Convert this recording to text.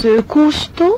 ce custo